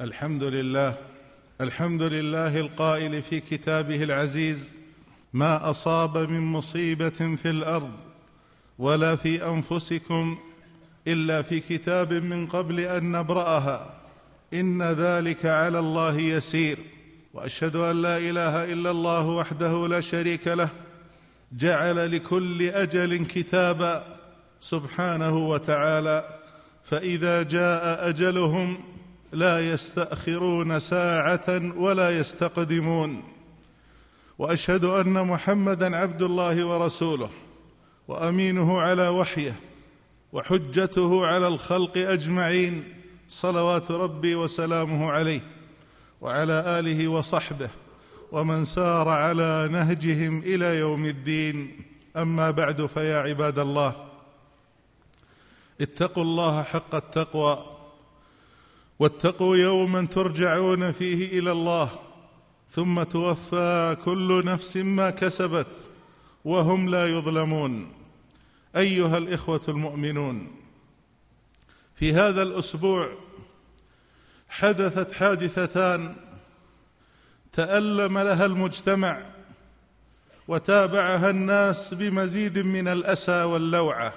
الحمد لله الحمد لله القائل في كتابه العزيز ما أصاب من مصيبة في الأرض ولا في أنفسكم إلا في كتاب من قبل أن نبرأها. إن ذلك على الله يسير. وأشهد أن لا إله إلا الله وحده لا شريك له جعل لكل أجل كتابا سبحانه وتعالى. فإذا جاء أجلهم لا يستأخرون ساعة ولا يستقدمون. وأشهد أن محمدا عبد الله ورسوله وأمينه على وحيه وحجته على الخلق أجمعين صلوات ربي وسلامه عليه وعلى آله وصحبه ومن سار على نهجهم إلى يوم الدين. أما بعد فيا عباد الله اتقوا الله حق التقوى. واتقوا يوما ترجعون فيه إلى الله ثم توفى كل نفس ما كسبت وهم لا يظلمون. أيها الإخوة المؤمنون في هذا الأسبوع حدثت حادثتان تألم لها المجتمع وتابعها الناس بمزيد من الأسى واللوعة.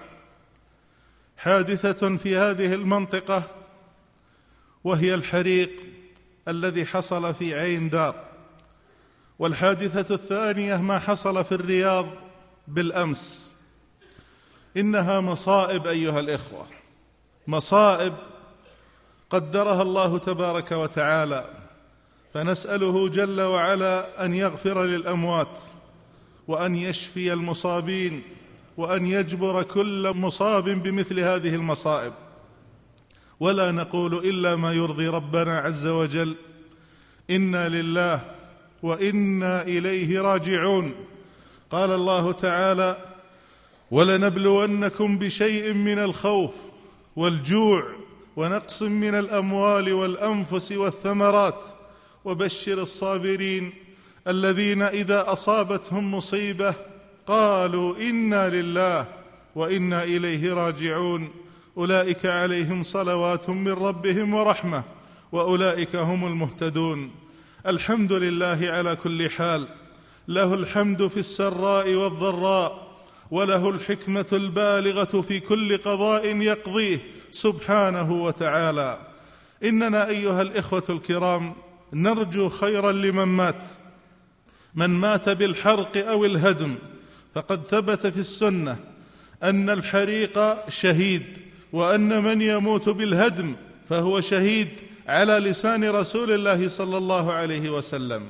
حادثة في هذه المنطقة وهي الحريق الذي حصل في عين دار. والحادثة الثانية ما حصل في الرياض بالأمس. إنها مصائب أيها الإخوة. مصائب قدرها الله تبارك وتعالى. فنسأله جل وعلا أن يغفر للأموات وأن يشفي المصابين وأن يجبر كل مصاب بمثل هذه المصائب. ولا نقول إلا ما يرضي ربنا عز وجل. إنا لله وإنا إليه راجعون. قال الله تعالى ولنبلونكم بشيء من الخوف والجوع ونقص من الأموال والأنفس والثمرات. وبشر الصابرين الذين إذا أصابتهم مصيبة قالوا إنا لله وإنا إليه راجعون. أولئك عليهم صلوات من ربهم ورحمة وأولئك هم المهتدون. الحمد لله على كل حال. له الحمد في السراء والضراء وله الحكمة البالغة في كل قضاء يقضيه سبحانه وتعالى. إننا أيها الإخوة الكرام نرجو خيرا لمن مات. من مات بالحرق أو الهدم فقد ثبت في السنة أن الحريق شهيد. وأن من يموت بالهدم فهو شهيد على لسان رسول الله صلى الله عليه وسلم.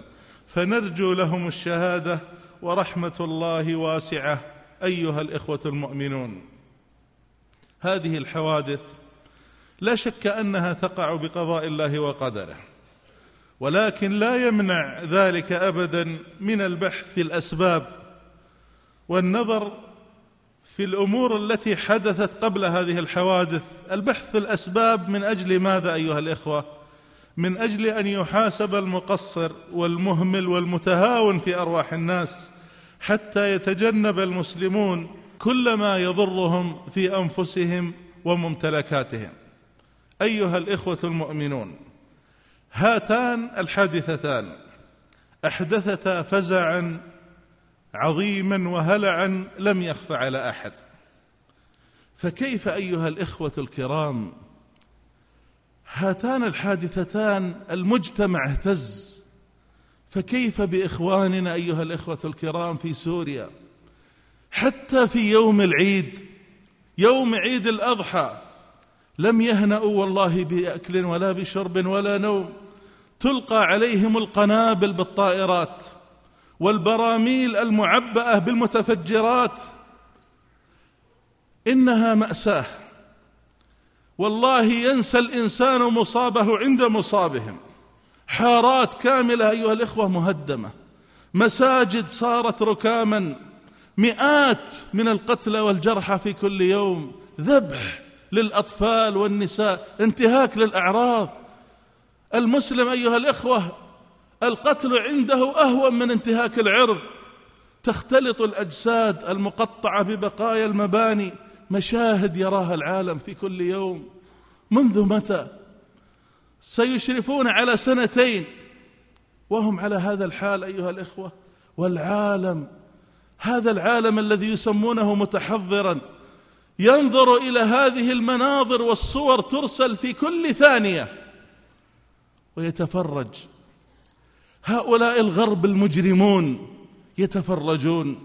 فنرجو لهم الشهادة ورحمة الله واسعة أيها الإخوة المؤمنون. هذه الحوادث لا شك أنها تقع بقضاء الله وقدره ولكن لا يمنع ذلك ابدا من البحث في الأسباب والنظر في الأمور التي حدثت قبل هذه الحوادث البحث في الأسباب من أجل ماذا أيها الإخوة؟ من أجل أن يحاسب المقصر والمهمل والمتهاون في أرواح الناس حتى يتجنب المسلمون كل ما يضرهم في أنفسهم وممتلكاتهم. أيها الإخوة المؤمنون هاتان الحادثتان أحدثتا فزعا عظيما وهلعا لم يخف على أحد. فكيف أيها الإخوة الكرام هاتان الحادثتان المجتمع اهتز فكيف بإخواننا أيها الإخوة الكرام في سوريا؟ حتى في يوم العيد يوم عيد الأضحى لم يهنأوا والله بأكل ولا بشرب ولا نوم تلقى عليهم القنابل بالطائرات. والبراميل المعبأة بالمتفجرات. إنها مأساة. والله ينسى الإنسان مصابه عند مصابهم. حارات كاملة أيها الإخوة مهدمة. مساجد صارت ركاما. مئات من القتلى والجرحى في كل يوم. ذبح للأطفال والنساء. انتهاك للأعراض. المسلم أيها الإخوة القتل عنده أهون من انتهاك العرض. تختلط الأجساد المقطعة ببقايا المباني مشاهد يراها العالم في كل يوم. منذ متى؟ سيشرفون على سنتين. وهم على هذا الحال أيها الإخوة والعالم هذا العالم الذي يسمونه متحضرا ينظر إلى هذه المناظر والصور ترسل في كل ثانية ويتفرج هؤلاء الغرب المجرمون يتفرجون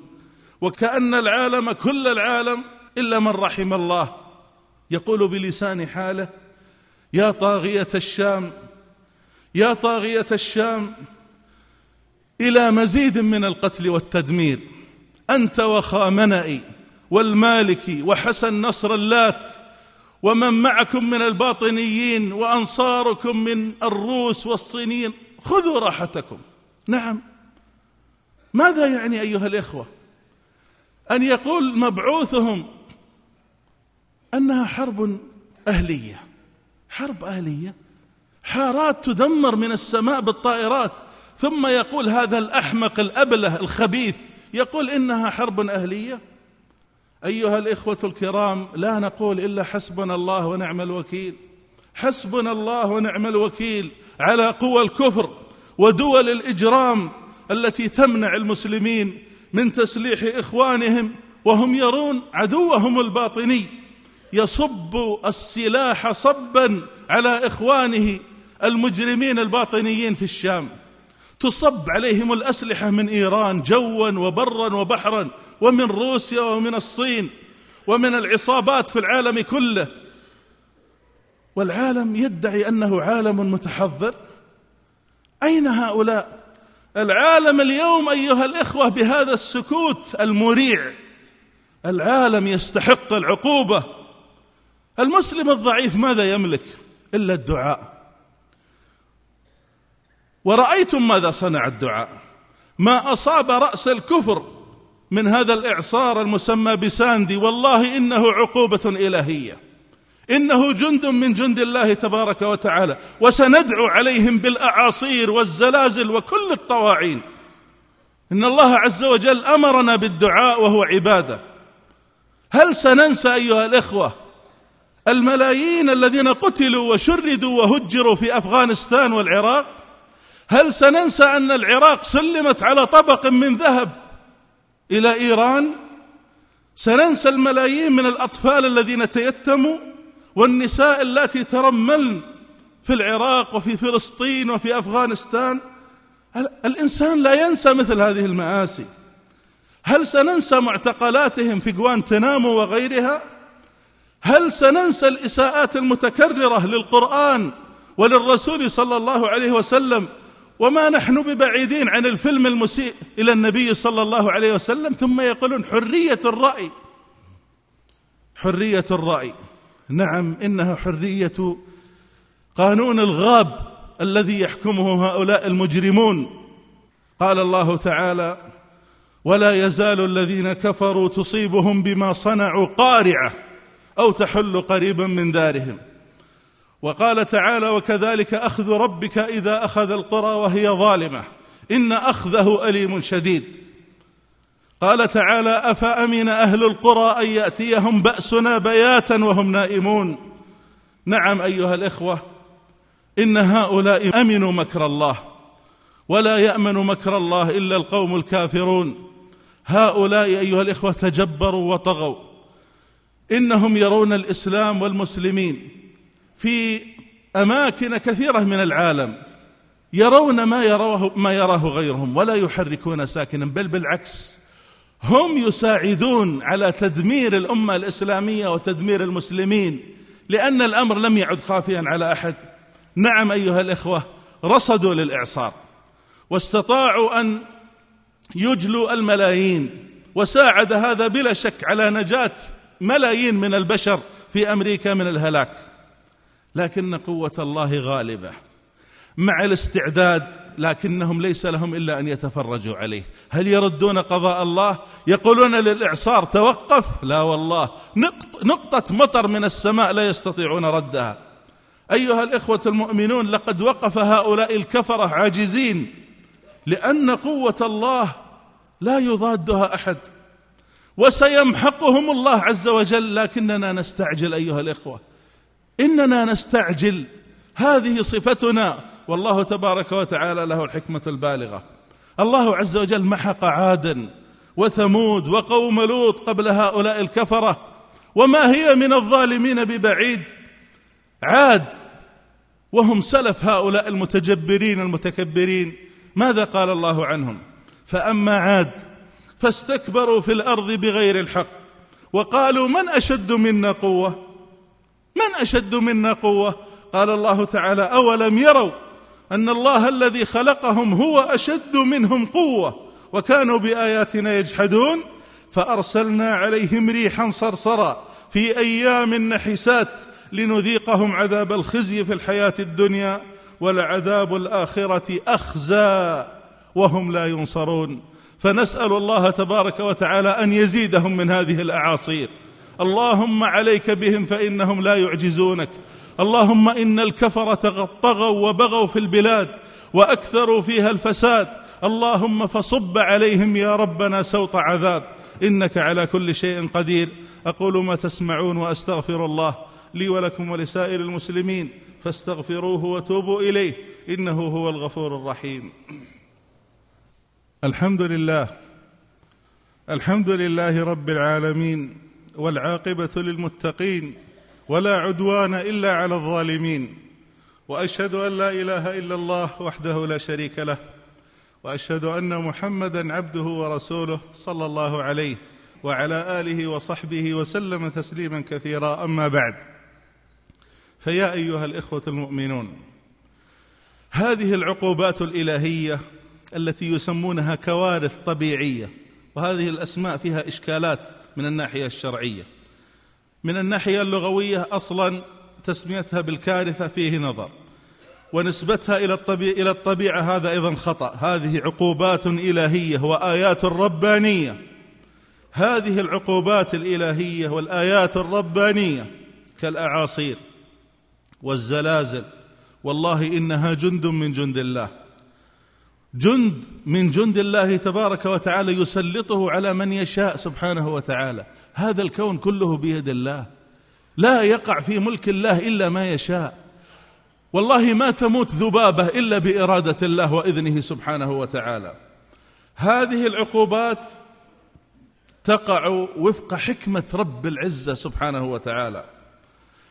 وكأن العالم كل العالم إلا من رحم الله. يقول بلسان حاله يا طاغية الشام يا طاغية الشام إلى مزيد من القتل والتدمير. أنت وخامنئي والمالكي وحسن نصر اللات ومن معكم من الباطنيين وأنصاركم من الروس والصينيين. خذوا راحتكم. نعم. ماذا يعني أيها الإخوة؟ أن يقول مبعوثهم أنها حرب أهلية. حرب أهلية. حارات تدمر من السماء بالطائرات. ثم يقول هذا الأحمق الأبله الخبيث يقول إنها حرب أهلية. أيها الإخوة الكرام لا نقول إلا حسبنا الله ونعم الوكيل. حسبنا الله ونعم الوكيل. على قوى الكفر ودول الإجرام التي تمنع المسلمين من تسليح إخوانهم وهم يرون عدوهم الباطني يصب السلاح صبا على إخوانه المجرمين الباطنيين في الشام. تصب عليهم الأسلحة من إيران جوا وبرا وبحرا ومن روسيا ومن الصين ومن العصابات في العالم كله. والعالم يدعي أنه عالم متحضر. أين هؤلاء؟ العالم اليوم أيها الإخوة بهذا السكوت المريع. العالم يستحق العقوبة. المسلم الضعيف ماذا يملك إلا الدعاء؟ ورأيتم ماذا صنع الدعاء؟ ما أصاب رأس الكفر من هذا الإعصار المسمى بساندي. والله إنه عقوبة إلهية. إنه جند من جند الله تبارك وتعالى وسندعو عليهم بالأعاصير والزلازل وكل الطواعين. إن الله عز وجل أمرنا بالدعاء وهو عبادة. هل سننسى أيها الإخوة الملايين الذين قتلوا وشردوا وهجروا في أفغانستان والعراق؟ هل سننسى أن العراق سلمت على طبق من ذهب إلى إيران؟ سننسى الملايين من الأطفال الذين تيتموا؟ والنساء اللاتي ترملن في العراق وفي فلسطين وفي أفغانستان الإنسان لا ينسى مثل هذه المآسي. هل سننسى معتقلاتهم في جوانتنامو وغيرها؟ هل سننسى الإساءات المتكررة للقرآن وللرسول صلى الله عليه وسلم؟ وما نحن ببعيدين عن الفيلم المسيء إلى النبي صلى الله عليه وسلم ثم يقولون حرية الرأي. حرية الرأي. نعم إنها حرية قانون الغاب الذي يحكمه هؤلاء المجرمون. قال الله تعالى ولا يزال الذين كفروا تصيبهم بما صنعوا قارعة أو تحل قريبا من دارهم. وقال تعالى وكذلك أخذ ربك إذا أخذ القرى وهي ظالمة. إن أخذه أليم شديد. قال تعالى أفأمن أهل القرى أن يأتيهم بأسنا بياتا وهم نائمون؟ نعم أيها الإخوة إن هؤلاء أمنوا مكر الله ولا يأمن مكر الله إلا القوم الكافرون. هؤلاء أيها الإخوة تجبروا وطغوا إنهم يرون الإسلام والمسلمين في أماكن كثيرة من العالم يرون ما يراه ما يراه غيرهم ولا يحركون ساكنا بل بالعكس هم يساعدون على تدمير الأمة الإسلامية وتدمير المسلمين لأن الأمر لم يعد خافيا على أحد. نعم أيها الإخوة رصدوا للإعصار واستطاعوا أن يجلوا الملايين وساعد هذا بلا شك على نجاة ملايين من البشر في أمريكا من الهلاك. لكن قوة الله غالبة. مع الاستعداد لكنهم ليس لهم إلا أن يتفرجوا عليه. هل يردون قضاء الله؟ يقولون للإعصار توقف. لا والله. نقطة مطر من السماء لا يستطيعون ردها. أيها الإخوة المؤمنون لقد وقف هؤلاء الكفرة عاجزين لأن قوة الله لا يضادها أحد. وسيمحقهم الله عز وجل. لكننا نستعجل أيها الإخوة. إننا نستعجل. هذه صفتنا. والله تبارك وتعالى له الحكمة البالغة. الله عز وجل محق عادا وثمود وقوم لوط قبل هؤلاء الكفرة. وما هي من الظالمين ببعيد؟ عاد وهم سلف هؤلاء المتجبرين المتكبرين. ماذا قال الله عنهم؟ فأما عاد فاستكبروا في الأرض بغير الحق. وقالوا من أشد منا قوة؟ من أشد منا قوة؟ قال الله تعالى أولم يروا أن الله الذي خلقهم هو أشد منهم قوة وكانوا بآياتنا يجحدون فأرسلنا عليهم ريحا صرصرا في أيام نحسات لنذيقهم عذاب الخزي في الحياة الدنيا ولعذاب الآخرة أخزى وهم لا ينصرون. فنسأل الله تبارك وتعالى أن يزيدهم من هذه الأعاصير. اللهم عليك بهم فإنهم لا يعجزونك. اللهم إن الكفرة طغوا وبغوا في البلاد وأكثروا فيها الفساد. اللهم فصب عليهم يا ربنا سوط عذاب. إنك على كل شيء قدير. أقول ما تسمعون وأستغفر الله لي ولكم ولسائر المسلمين. فاستغفروه وتوبوا إليه. إنه هو الغفور الرحيم. الحمد لله. الحمد لله رب العالمين. والعاقبة للمتقين. ولا عدوان إلا على الظالمين. وأشهد أن لا إله إلا الله وحده لا شريك له. وأشهد أن محمدا عبده ورسوله صلى الله عليه وعلى آله وصحبه وسلم تسليما كثيرا. أما بعد فيا أيها الإخوة المؤمنون هذه العقوبات الإلهية التي يسمونها كوارث طبيعية وهذه الأسماء فيها إشكالات من الناحية الشرعية. من الناحية اللغوية أصلا تسميتها بالكارثة فيه نظر ونسبتها إلى الطبيعة, إلى الطبيعة هذا أيضا خطأ. هذه عقوبات إلهية وآيات ربانية. هذه العقوبات الإلهية والآيات الربانية كالأعاصير والزلازل. والله إنها جند من جند الله. جند من جند الله تبارك وتعالى يسلطه على من يشاء سبحانه وتعالى. هذا الكون كله بيد الله. لا يقع في ملك الله إلا ما يشاء. والله ما تموت ذبابة إلا بإرادة الله وإذنه سبحانه وتعالى. هذه العقوبات تقع وفق حكمة رب العزة سبحانه وتعالى.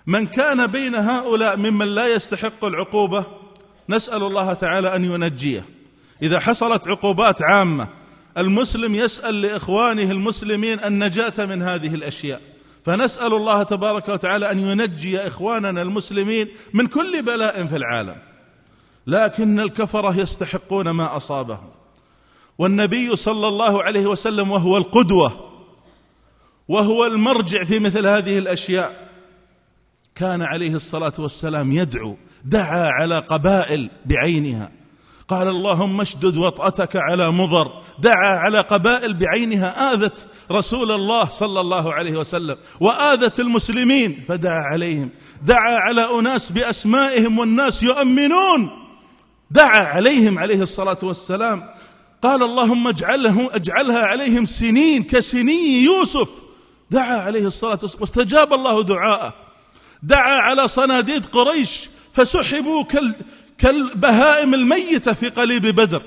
من كان بين هؤلاء ممن لا يستحق العقوبة نسأل الله تعالى أن ينجيه. إذا حصلت عقوبات عامة المسلم يسأل لإخوانه المسلمين النجاة من هذه الأشياء. فنسأل الله تبارك وتعالى أن ينجي إخواننا المسلمين من كل بلاء في العالم. لكن الكفرة يستحقون ما أصابهم. والنبي صلى الله عليه وسلم وهو القدوة وهو المرجع في مثل هذه الأشياء كان عليه الصلاة والسلام يدعو دعا على قبائل بعينها. قال اللهم اشدد وطأتك على مضر. دعا على قبائل بعينها آذت رسول الله صلى الله عليه وسلم وآذت المسلمين فدعا عليهم. دعا على أناس بأسمائهم والناس يؤمنون. دعا عليهم عليه الصلاة والسلام. قال اللهم اجعله اجعلها عليهم سنين كسني يوسف. دعا عليه الصلاة والسلام. واستجاب الله دعاءه. دعا على صناديد قريش فسحبوا كالبهائم الميتة في قليب بدر.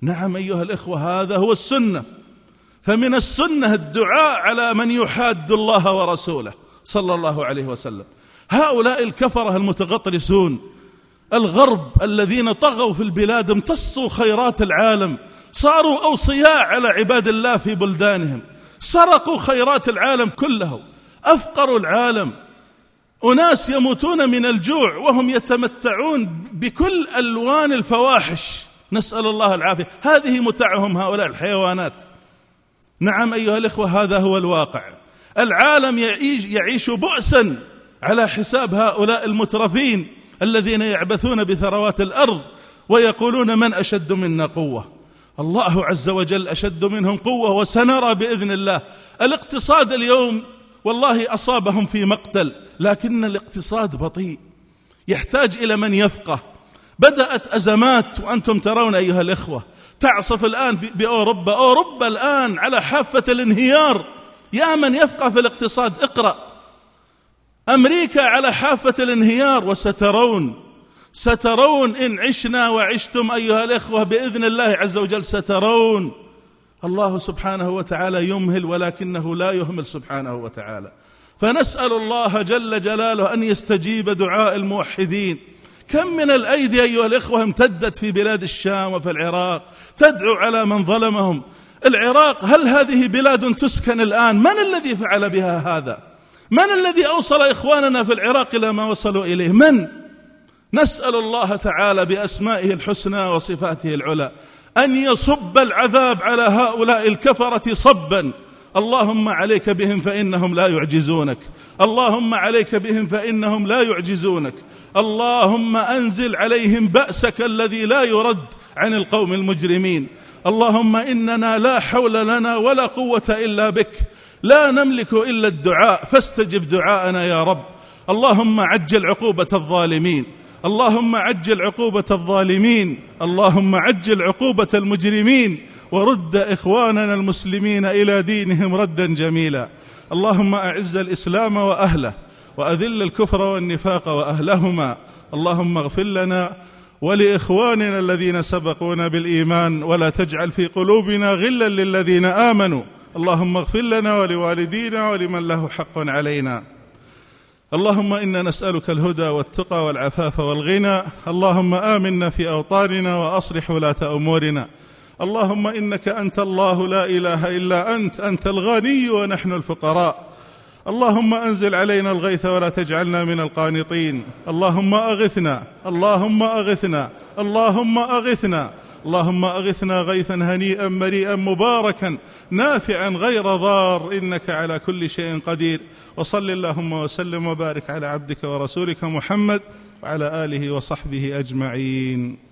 نعم أيها الإخوة هذا هو السنة. فمن السنة الدعاء على من يحاد الله ورسوله صلى الله عليه وسلم. هؤلاء الكفرة المتغطرسون الغرب الذين طغوا في البلاد امتصوا خيرات العالم صاروا أوصياء على عباد الله في بلدانهم سرقوا خيرات العالم كله أفقروا العالم أناس يموتون من الجوع وهم يتمتعون بكل ألوان الفواحش. نسأل الله العافية. هذه متعهم هؤلاء الحيوانات. نعم أيها الإخوة هذا هو الواقع. العالم يعيش, يعيش بؤسا على حساب هؤلاء المترفين الذين يعبثون بثروات الأرض ويقولون من أشد منا قوة؟ الله عز وجل أشد منهم قوة وسنرى بإذن الله. الاقتصاد اليوم والله أصابهم في مقتل. لكن الاقتصاد بطيء. يحتاج إلى من يفقه. بدأت أزمات وأنتم ترون أيها الإخوة. تعصف الآن بأوروبا. أوروبا الآن على حافة الانهيار. يا من يفقه في الاقتصاد اقرأ. أمريكا على حافة الانهيار وسترون. سترون إن عشنا وعشتم أيها الإخوة بإذن الله عز وجل سترون. الله سبحانه وتعالى يمهل ولكنه لا يهمل سبحانه وتعالى. فنسأل الله جل جلاله أن يستجيب دعاء الموحدين. كم من الأيدي أيها الإخوة امتدت في بلاد الشام وفي العراق تدعو على من ظلمهم. العراق هل هذه بلاد تسكن الآن؟ من الذي فعل بها هذا؟ من الذي أوصل إخواننا في العراق إلى ما وصلوا إليه؟ من؟ نسأل الله تعالى بأسمائه الحسنى وصفاته العلى أن يصب العذاب على هؤلاء الكفرة صبا. اللهم عليك بهم فإنهم لا يعجزونك. اللهم عليك بهم فإنهم لا يعجزونك. اللهم أنزل عليهم بأسك الذي لا يرد عن القوم المجرمين. اللهم إننا لا حول لنا ولا قوة إلا بك. لا نملك إلا الدعاء. فاستجب دعاءنا يا رب. اللهم عجل عقوبة الظالمين. اللهم عجل عقوبة الظالمين. اللهم عجل عقوبة المجرمين. ورد إخواننا المسلمين إلى دينهم ردا جميلا. اللهم أعز الإسلام وأهله وأذل الكفر والنفاق وأهلهما. اللهم اغفر لنا ولإخواننا الذين سبقونا بالإيمان ولا تجعل في قلوبنا غلا للذين آمنوا. اللهم اغفر لنا ولوالدينا ولمن له حق علينا. اللهم إنا نسألك الهدى والتقى والعفاف والغنى. اللهم آمنا في أوطاننا وأصلح ولاة أمورنا. اللهم إنك أنت الله لا إله إلا أنت أنت الغني ونحن الفقراء. اللهم أنزل علينا الغيث ولا تجعلنا من القانطين. اللهم أغثنا اللهم أغثنا اللهم أغثنا. اللهم أغثنا غيثا هنيئا مريئا مباركا. نافعا غير ضار. إنك على كل شيء قدير. وصل اللهم وسلم وبارك على عبدك ورسولك محمد وعلى آله وصحبه أجمعين.